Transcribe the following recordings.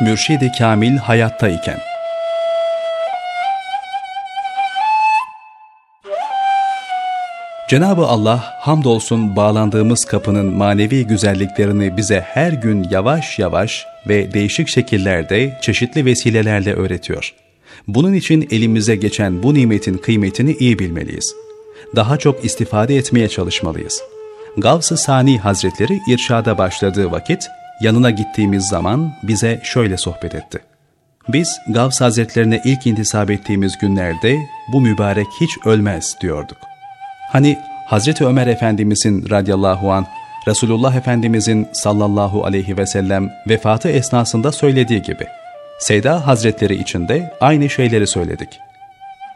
Mürşid-i Kamil hayatta iken. Cenab-ı Allah hamdolsun bağlandığımız kapının manevi güzelliklerini bize her gün yavaş yavaş ve değişik şekillerde, çeşitli vesilelerle öğretiyor. Bunun için elimize geçen bu nimetin kıymetini iyi bilmeliyiz. Daha çok istifade etmeye çalışmalıyız. Gavs-ı Sani Hazretleri irşada başladığı vakit, yanına gittiğimiz zaman bize şöyle sohbet etti. Biz Gavs Hazretlerine ilk intisap ettiğimiz günlerde bu mübarek hiç ölmez diyorduk. Hani Hazreti Ömer Efendimizin radıyallahu an Resulullah Efendimizin sallallahu aleyhi ve sellem vefatı esnasında söylediği gibi Seyda Hazretleri için de aynı şeyleri söyledik.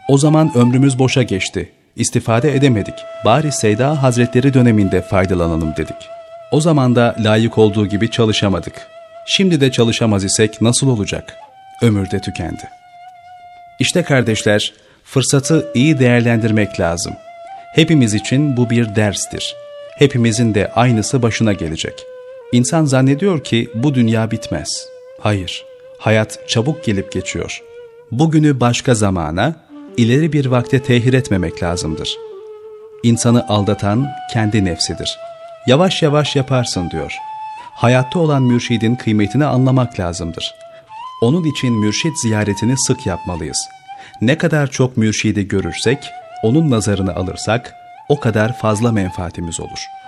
O zaman ömrümüz boşa geçti, istifade edemedik. Bari Seyda Hazretleri döneminde faydalanalım dedik. O zaman da layık olduğu gibi çalışamadık. Şimdi de çalışamaz isek nasıl olacak? Ömür de tükendi. İşte kardeşler, fırsatı iyi değerlendirmek lazım. Hepimiz için bu bir derstir. Hepimizin de aynısı başına gelecek. İnsan zannediyor ki bu dünya bitmez. Hayır, hayat çabuk gelip geçiyor. Bugünü başka zamana, ileri bir vakte tehir etmemek lazımdır. İnsanı aldatan kendi nefsidir. Yavaş yavaş yaparsın diyor. Hayatta olan mürşidin kıymetini anlamak lazımdır. Onun için mürşid ziyaretini sık yapmalıyız. Ne kadar çok mürşidi görürsek, onun nazarını alırsak o kadar fazla menfaatimiz olur.''